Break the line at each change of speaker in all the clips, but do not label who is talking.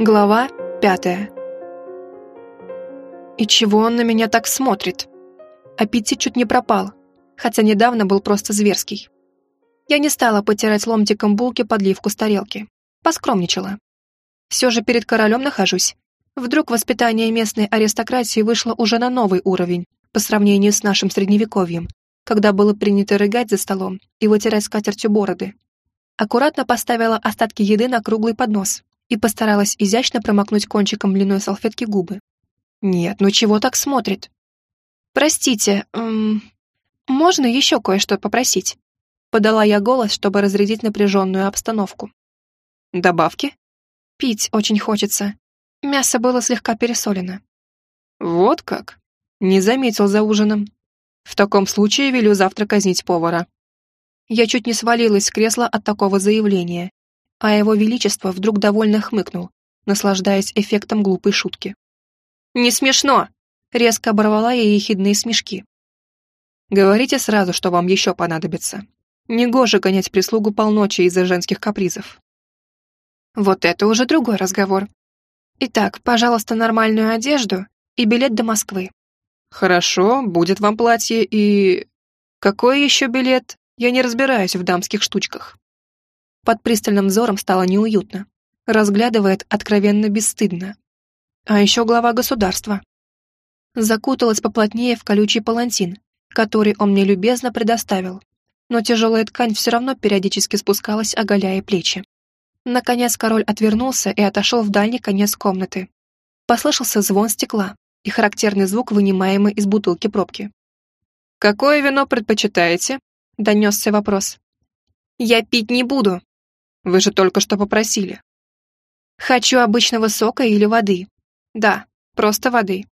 Глава пятая. И чего он на меня так смотрит? Аппетит чуть не пропал, хотя недавно был просто зверский. Я не стала потирать ломтиком булки подливку с тарелки. Поскромничала. Все же перед королем нахожусь. Вдруг воспитание местной аристократии вышло уже на новый уровень по сравнению с нашим средневековьем, когда было принято рыгать за столом и вытирать скатертью бороды. Аккуратно поставила остатки еды на круглый поднос, и постаралась изящно промокнуть кончиком длинной салфетки губы. «Нет, ну чего так смотрит?» «Простите, эм, можно еще кое-что попросить?» Подала я голос, чтобы разрядить напряженную обстановку. «Добавки?» «Пить очень хочется. Мясо было слегка пересолено».
«Вот как?» «Не заметил за ужином. В таком случае велю завтра казнить повара».
Я чуть не свалилась с кресла от такого заявления а его величество вдруг довольно хмыкнул, наслаждаясь эффектом глупой шутки. «Не смешно!» — резко оборвала я ехидные смешки.
«Говорите сразу, что вам еще понадобится. Негоже гонять прислугу полночи из-за женских капризов».
Вот это уже другой разговор. Итак, пожалуйста, нормальную одежду и билет до Москвы.
Хорошо, будет вам платье и... Какой еще билет? Я не разбираюсь в дамских штучках.
Под пристальным взором стало неуютно. Разглядывает откровенно бесстыдно. А еще глава государства. Закуталась поплотнее в колючий палантин, который он мне любезно предоставил. Но тяжелая ткань все равно периодически спускалась, оголяя плечи. Наконец король отвернулся и отошел в дальний конец комнаты. Послышался звон стекла и характерный звук, вынимаемый из бутылки пробки.
«Какое вино предпочитаете?» — донесся вопрос.
«Я пить не буду»,
вы же только что попросили.
Хочу обычного сока или воды. Да, просто воды.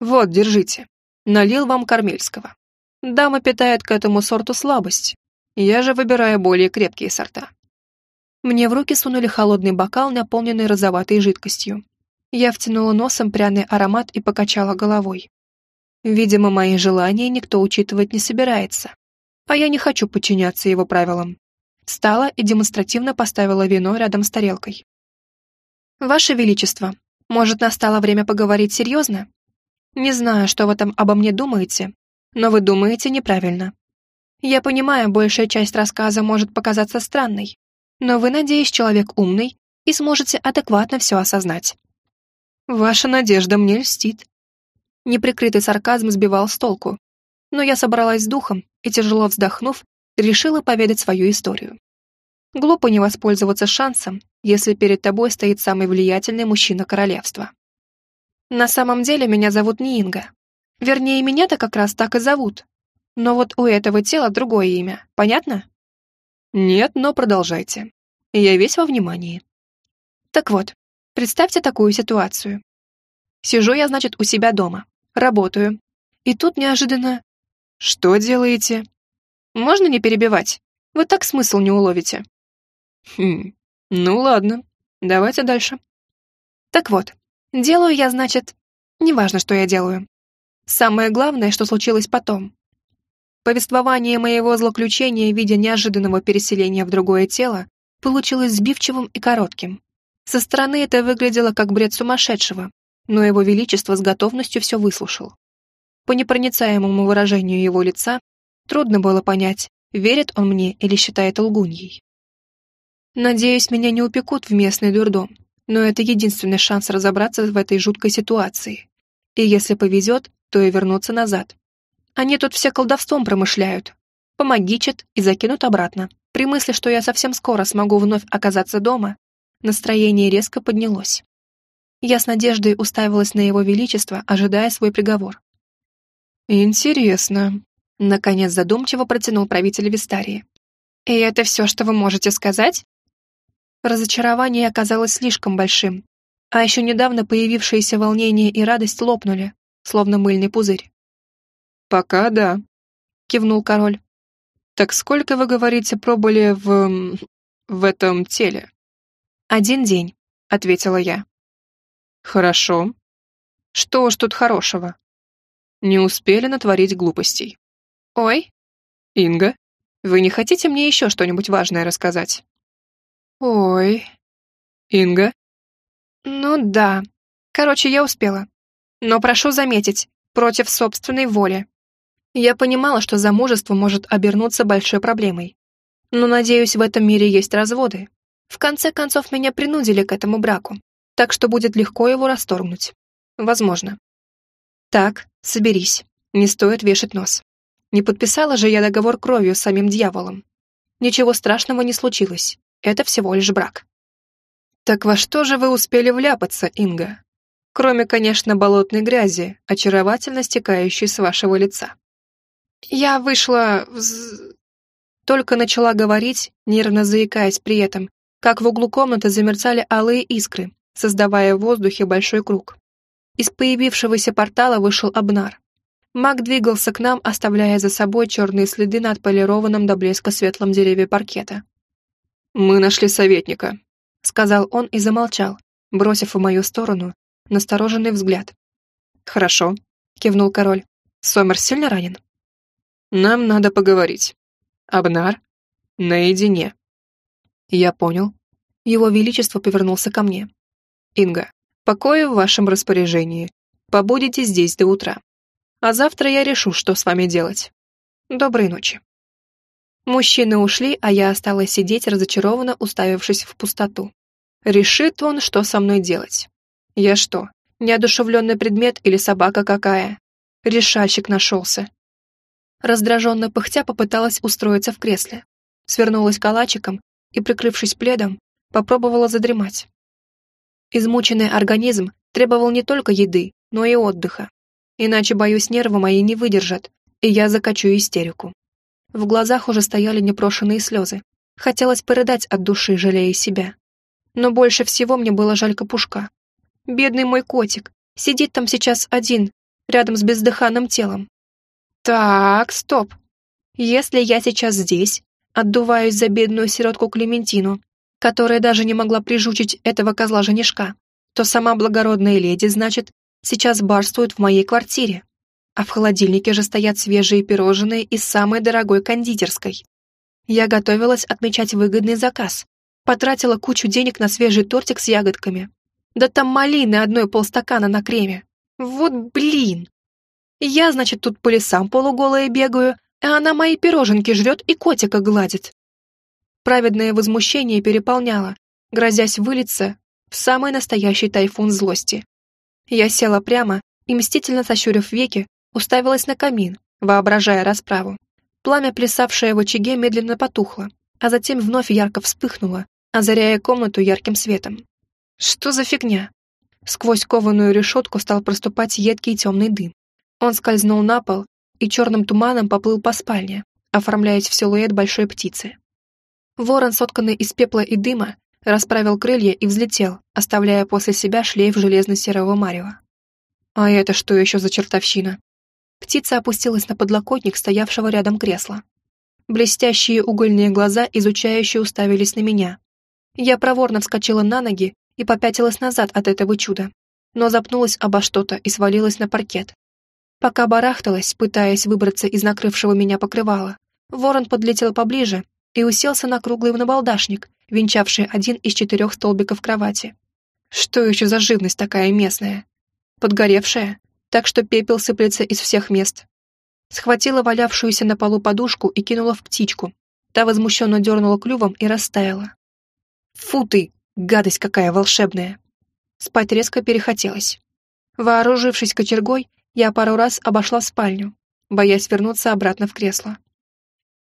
Вот, держите. Налил вам кармельского. Дама питает к этому сорту слабость. Я же выбираю более крепкие сорта.
Мне в руки сунули холодный бокал, наполненный розоватой жидкостью. Я втянула носом пряный аромат и покачала головой. Видимо, мои желания никто учитывать не собирается, а я не хочу подчиняться его правилам. Встала и демонстративно поставила вино рядом с тарелкой. «Ваше Величество, может, настало время поговорить серьезно? Не знаю, что вы там обо мне думаете, но вы думаете неправильно. Я понимаю, большая часть рассказа может показаться странной, но вы, надеюсь, человек умный и сможете адекватно все осознать».
«Ваша надежда мне льстит».
Неприкрытый сарказм сбивал с толку, но я собралась с духом и, тяжело вздохнув, решила поведать свою историю. Глупо не воспользоваться шансом, если перед тобой стоит самый влиятельный мужчина королевства. На самом деле меня зовут не Инга. Вернее, меня-то как раз так и зовут. Но вот у этого тела другое имя, понятно?
Нет, но продолжайте. Я весь во внимании.
Так вот, представьте такую ситуацию. Сижу я, значит, у себя дома, работаю. И тут неожиданно...
Что делаете?
Можно не перебивать? Вы так смысл не уловите.
Хм, ну ладно, давайте дальше.
Так вот, делаю я, значит, неважно, что я делаю. Самое главное, что случилось потом. Повествование моего злоключения в виде неожиданного переселения в другое тело получилось сбивчивым и коротким. Со стороны это выглядело как бред сумасшедшего, но его величество с готовностью все выслушал. По непроницаемому выражению его лица Трудно было понять, верит он мне или считает лгуньей. Надеюсь, меня не упекут в местный дурдом, но это единственный шанс разобраться в этой жуткой ситуации. И если повезет, то и вернуться назад. Они тут все колдовством промышляют, помогичат и закинут обратно. При мысли, что я совсем скоро смогу вновь оказаться дома, настроение резко поднялось. Я с надеждой уставилась на его величество, ожидая свой приговор.
«Интересно»,
Наконец задумчиво протянул правитель Вистарии. «И это все, что вы можете сказать?» Разочарование оказалось слишком большим, а еще недавно появившиеся волнение и радость лопнули, словно мыльный пузырь.
«Пока да», — кивнул король. «Так сколько, вы говорите, пробыли в... в этом теле?»
«Один день», — ответила я.
«Хорошо. Что уж тут хорошего? Не успели натворить глупостей.
«Ой?»
«Инга, вы не хотите мне еще что-нибудь важное рассказать?»
«Ой?»
«Инга?»
Ну да. Короче, я успела. Но прошу заметить, против собственной воли. Я понимала, что замужество может обернуться большой проблемой. Но, надеюсь, в этом мире есть разводы. В конце концов, меня принудили к этому браку, так что будет легко его расторгнуть. Возможно. Так, соберись. Не стоит вешать нос. Не подписала же я договор кровью с самим дьяволом. Ничего страшного не случилось. Это всего лишь брак. Так во что же вы успели вляпаться, Инга? Кроме, конечно, болотной грязи, очаровательно стекающей с вашего лица. Я вышла в... Только начала говорить, нервно заикаясь при этом, как в углу комнаты замерцали алые искры, создавая в воздухе большой круг. Из появившегося портала вышел Абнар. Маг двигался к нам, оставляя за собой черные следы на отполированном до блеска светлом дереве паркета. «Мы нашли советника», — сказал он и замолчал, бросив в мою сторону настороженный взгляд. «Хорошо», — кивнул король. «Сомер сильно ранен?» «Нам надо поговорить. Абнар? Наедине». «Я понял». Его Величество повернулся ко мне. «Инга, покои в вашем распоряжении. Побудете здесь до утра. А завтра я решу, что с вами делать. Доброй ночи». Мужчины ушли, а я осталась сидеть, разочарованно уставившись в пустоту. Решит он, что со мной делать. Я что, неодушевленный предмет или собака какая? Решальщик нашелся. Раздраженно пыхтя попыталась устроиться в кресле. Свернулась калачиком и, прикрывшись пледом, попробовала задремать. Измученный организм требовал не только еды, но и отдыха. Иначе, боюсь, нервы мои не выдержат, и я закачу истерику. В глазах уже стояли непрошенные слезы. Хотелось порыдать от души, жалея себя. Но больше всего мне было жаль капушка. Бедный мой котик. Сидит там сейчас один, рядом с бездыханным телом. Так, стоп. Если я сейчас здесь, отдуваюсь за бедную сиротку Клементину, которая даже не могла прижучить этого козла-женишка, то сама благородная леди, значит, сейчас барствует в моей квартире. А в холодильнике же стоят свежие пирожные из самой дорогой кондитерской. Я готовилась отмечать выгодный заказ. Потратила кучу денег на свежий тортик с ягодками. Да там малины одной полстакана на креме. Вот блин! Я, значит, тут по лесам полуголая бегаю, а она мои пироженки жрет и котика гладит. Праведное возмущение переполняло, грозясь вылиться в самый настоящий тайфун злости. Я села прямо и, мстительно сощурив веки, уставилась на камин, воображая расправу. Пламя, плясавшее в очаге, медленно потухло, а затем вновь ярко вспыхнуло, озаряя комнату ярким светом. Что за фигня? Сквозь кованую решетку стал проступать едкий темный дым. Он скользнул на пол и черным туманом поплыл по спальне, оформляясь в силуэт большой птицы. Ворон, сотканный из пепла и дыма, расправил крылья и взлетел, оставляя после себя шлейф железно-серого марева. А это что еще за чертовщина? Птица опустилась на подлокотник стоявшего рядом кресла. Блестящие угольные глаза изучающе уставились на меня. Я проворно вскочила на ноги и попятилась назад от этого чуда, но запнулась обо что-то и свалилась на паркет. Пока барахталась, пытаясь выбраться из накрывшего меня покрывала, ворон подлетел поближе и уселся на круглый набалдашник, венчавший один из четырех столбиков кровати. Что еще за живность такая местная? Подгоревшая, так что пепел сыплется из всех мест. Схватила валявшуюся на полу подушку и кинула в птичку. Та возмущенно дернула клювом и растаяла. «Фу ты, гадость какая волшебная!» Спать резко перехотелось. Вооружившись кочергой, я пару раз обошла спальню, боясь вернуться обратно в кресло.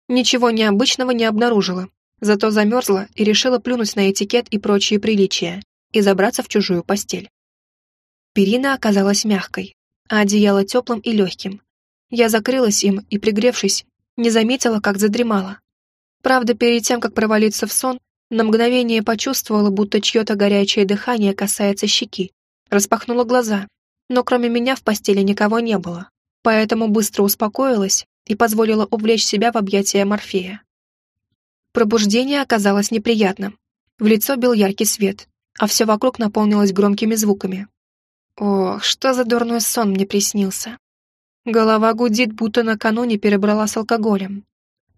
Ничего необычного не обнаружила, зато замерзла и решила плюнуть на этикет и прочие приличия и забраться в чужую постель. Перина оказалась мягкой, а одеяло теплым и легким. Я закрылась им и, пригревшись, не заметила, как задремала. Правда, перед тем, как провалиться в сон, на мгновение почувствовала, будто чье-то горячее дыхание касается щеки. Распахнула глаза, но кроме меня в постели никого не было, поэтому быстро успокоилась и позволила увлечь себя в объятия Морфея. Пробуждение оказалось неприятным. В лицо бил яркий свет, а все вокруг наполнилось громкими звуками. Ох, что за дурной сон мне приснился. Голова гудит, будто накануне перебрала с алкоголем.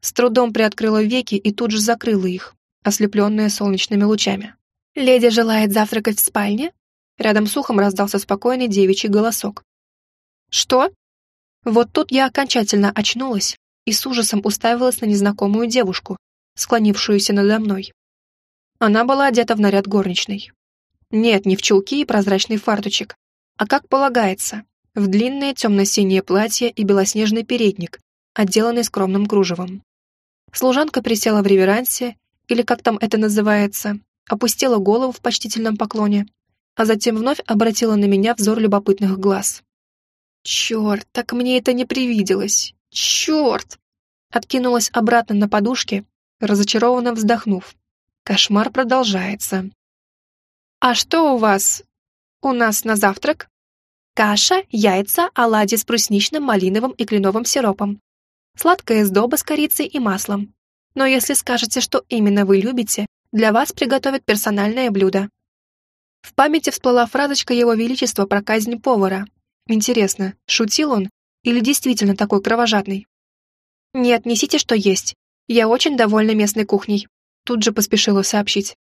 С трудом приоткрыла веки и тут же закрыла их, ослепленные солнечными лучами. «Леди желает завтракать в спальне?» Рядом с ухом раздался спокойный девичий голосок. «Что?» Вот тут я окончательно очнулась и с ужасом уставилась на незнакомую девушку, склонившуюся надо мной. Она была одета в наряд горничной. Нет, не в чулки и прозрачный фартучек, а как полагается, в длинное темно-синее платье и белоснежный передник, отделанный скромным кружевом. Служанка присела в реверансе, или как там это называется, опустила голову в почтительном поклоне, а затем вновь обратила на меня взор любопытных глаз. «Черт, так мне это не привиделось! Черт!» Откинулась обратно на подушке, разочарованно вздохнув. Кошмар продолжается. «А что у вас? У нас на завтрак?» «Каша, яйца, оладьи с брусничным, малиновым и кленовым сиропом. Сладкая сдоба с корицей и маслом. Но если скажете, что именно вы любите, для вас приготовят персональное блюдо». В памяти всплыла фразочка Его Величества про казнь повара. Интересно, шутил он или действительно такой кровожадный? «Нет, несите, что есть. Я очень довольна местной кухней», тут же поспешила сообщить.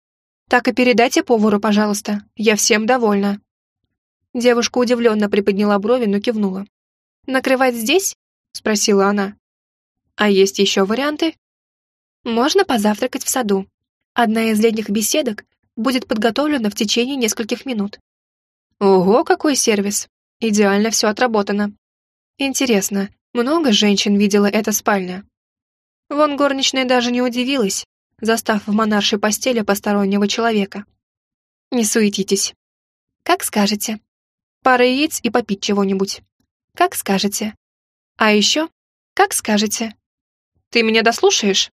«Так и передайте повару, пожалуйста. Я всем довольна». Девушка удивленно приподняла брови, но кивнула. «Накрывать здесь?» — спросила она. «А есть еще варианты?» «Можно позавтракать в саду. Одна из летних беседок будет подготовлена в течение нескольких минут». «Ого, какой сервис! Идеально все отработано. Интересно, много женщин видела эта спальня?» Вон горничная даже не удивилась, застав в монаршей постели постороннего человека. «Не суетитесь. Как скажете. Пара яиц и попить чего-нибудь. Как скажете. А еще, как скажете. Ты меня дослушаешь?»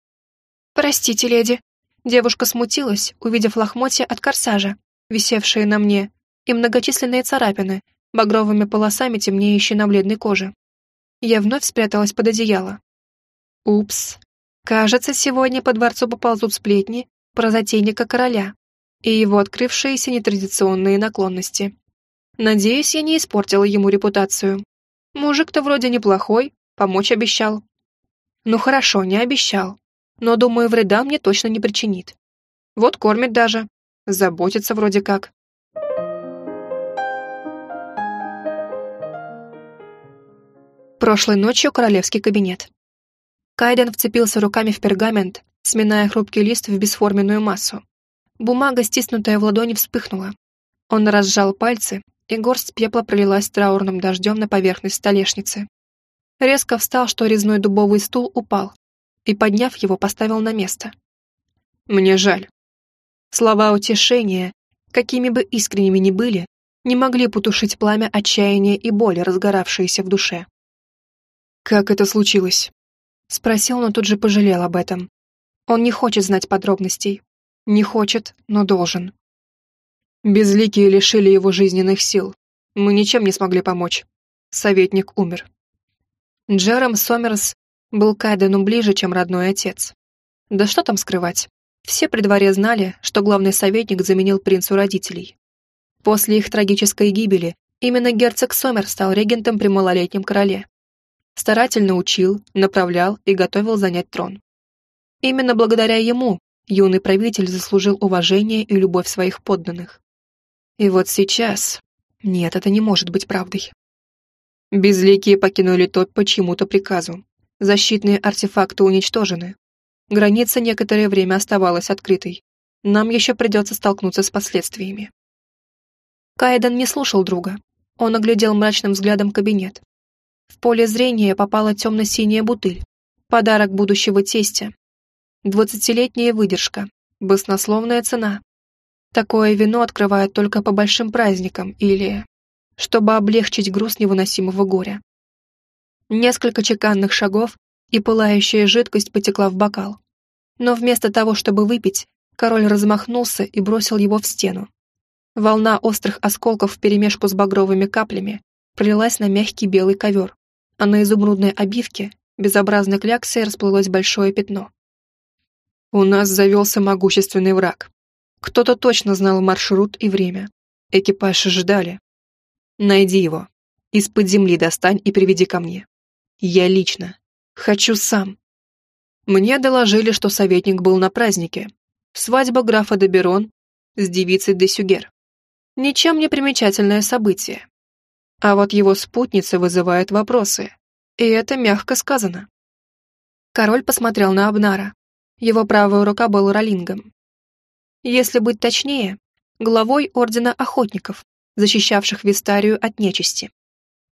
«Простите, леди». Девушка смутилась, увидев лохмотья от корсажа, висевшие на мне, и многочисленные царапины, багровыми полосами темнеющие на бледной коже. Я вновь спряталась под одеяло. Упс. Кажется, сегодня по дворцу поползут сплетни про затейника короля и его открывшиеся нетрадиционные наклонности. Надеюсь, я не испортила ему репутацию. Мужик-то вроде неплохой, помочь обещал. Ну хорошо, не обещал, но, думаю, вреда мне точно не причинит. Вот кормит даже, заботится вроде как. Прошлой ночью королевский кабинет. Кайден вцепился руками в пергамент, сминая хрупкий лист в бесформенную массу. Бумага, стиснутая в ладони, вспыхнула. Он разжал пальцы, и горсть пепла пролилась траурным дождем на поверхность столешницы. Резко встал, что резной дубовый стул упал, и, подняв его, поставил на место. «Мне жаль». Слова утешения, какими бы искренними ни были, не могли потушить пламя отчаяния и боли, разгоравшиеся в душе. «Как это случилось?» Спросил, но тут же пожалел об этом. Он не хочет знать подробностей. Не хочет, но должен. Безликие лишили его жизненных сил. Мы ничем не смогли помочь. Советник умер. Джером Сомерс был Кайдену ближе, чем родной отец. Да что там скрывать? Все при дворе знали, что главный советник заменил принцу родителей. После их трагической гибели именно герцог Сомер стал регентом при малолетнем короле старательно учил, направлял и готовил занять трон. Именно благодаря ему юный правитель заслужил уважение и любовь своих подданных. И вот сейчас... Нет, это не может быть правдой. Безликие покинули тот по чьему-то приказу. Защитные артефакты уничтожены. Граница некоторое время оставалась открытой. Нам еще придется столкнуться с последствиями. Кайден не слушал друга. Он оглядел мрачным взглядом кабинет. В поле зрения попала темно-синяя бутыль. Подарок будущего тестя. Двадцатилетняя выдержка. Баснословная цена. Такое вино открывают только по большим праздникам или... чтобы облегчить груз невыносимого горя. Несколько чеканных шагов, и пылающая жидкость потекла в бокал. Но вместо того, чтобы выпить, король размахнулся и бросил его в стену. Волна острых осколков вперемешку с багровыми каплями пролилась на мягкий белый ковер, а на изумрудной обивке безобразной кляксой расплылось большое пятно. У нас завелся могущественный враг. Кто-то точно знал маршрут и время. Экипаж ждали. Найди его. Из-под земли достань и приведи ко мне. Я лично. Хочу сам. Мне доложили, что советник был на празднике. Свадьба графа де Берон с девицей де Сюгер. Ничем не примечательное событие. А вот его спутница вызывает вопросы. И это мягко сказано. Король посмотрел на Абнара. Его правая рука была ролингом. Если быть точнее, главой Ордена Охотников, защищавших Вистарию от нечисти.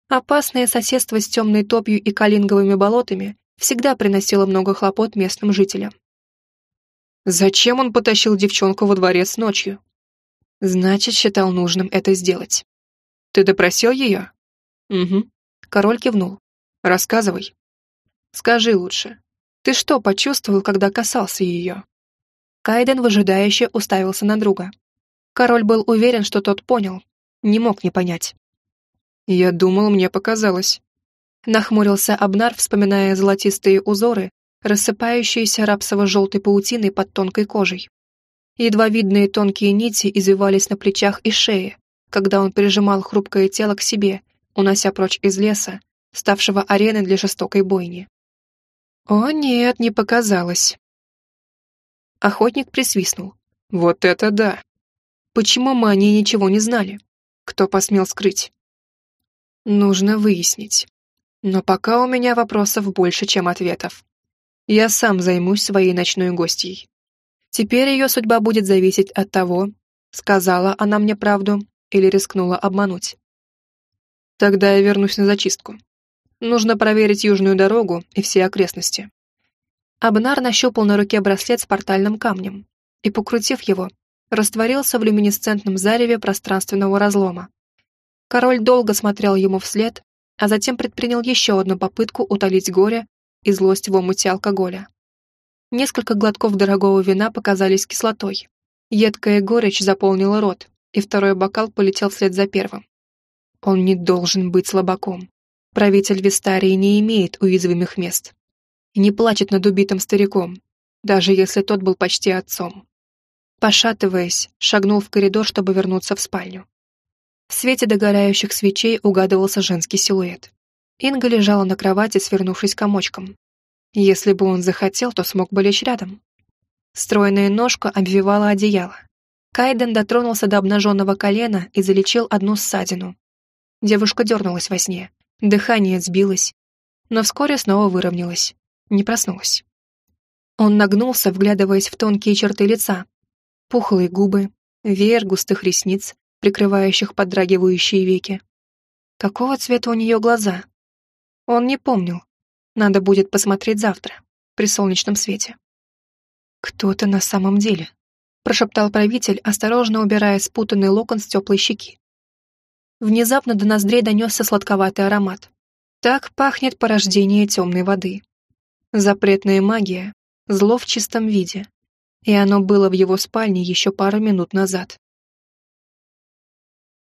Опасное соседство с темной топью и калинговыми болотами всегда приносило много хлопот местным жителям. Зачем он потащил девчонку во дворец ночью? Значит, считал нужным это сделать. Ты допросил ее? Угу. Король кивнул. Рассказывай. Скажи лучше, ты что почувствовал, когда касался ее? Кайден выжидающе уставился на друга. Король был уверен, что тот понял, не мог не понять. «Я думал, мне показалось». Нахмурился Абнар, вспоминая золотистые узоры, рассыпающиеся рапсово-желтой паутиной под тонкой кожей. Едва видные тонкие нити извивались на плечах и шее, когда он прижимал хрупкое тело к себе, унося прочь из леса, ставшего ареной для жестокой бойни. «О нет, не показалось». Охотник присвистнул. «Вот это да! Почему мы о ней ничего не знали? Кто посмел скрыть?» Нужно выяснить. Но пока у меня вопросов больше, чем ответов. Я сам займусь своей ночной гостьей. Теперь ее судьба будет зависеть от того, сказала она мне правду или рискнула обмануть. Тогда я вернусь на зачистку. Нужно проверить южную дорогу и все окрестности. Абнар нащупал на руке браслет с портальным камнем и, покрутив его, растворился в люминесцентном зареве пространственного разлома. Король долго смотрел ему вслед, а затем предпринял еще одну попытку утолить горе и злость в омуте алкоголя. Несколько глотков дорогого вина показались кислотой. Едкая горечь заполнила рот, и второй бокал полетел вслед за первым. Он не должен быть слабаком. Правитель Вистарии не имеет уязвимых мест. Не плачет над убитым стариком, даже если тот был почти отцом. Пошатываясь, шагнул в коридор, чтобы вернуться в спальню. В свете догорающих свечей угадывался женский силуэт. Инга лежала на кровати, свернувшись комочком. Если бы он захотел, то смог бы лечь рядом. Стройная ножка обвивала одеяло. Кайден дотронулся до обнаженного колена и залечил одну ссадину. Девушка дернулась во сне, дыхание сбилось, но вскоре снова выровнялась, не проснулась. Он нагнулся, вглядываясь в тонкие черты лица. Пухлые губы, веер густых ресниц, прикрывающих подрагивающие веки. Какого цвета у нее глаза? Он не помнил. Надо будет посмотреть завтра, при солнечном свете. «Кто-то на самом деле», — прошептал правитель, осторожно убирая спутанный локон с теплой щеки. Внезапно до ноздрей донесся сладковатый аромат. Так пахнет порождение темной воды. Запретная магия, зло в чистом виде. И оно было в его спальне еще пару минут назад.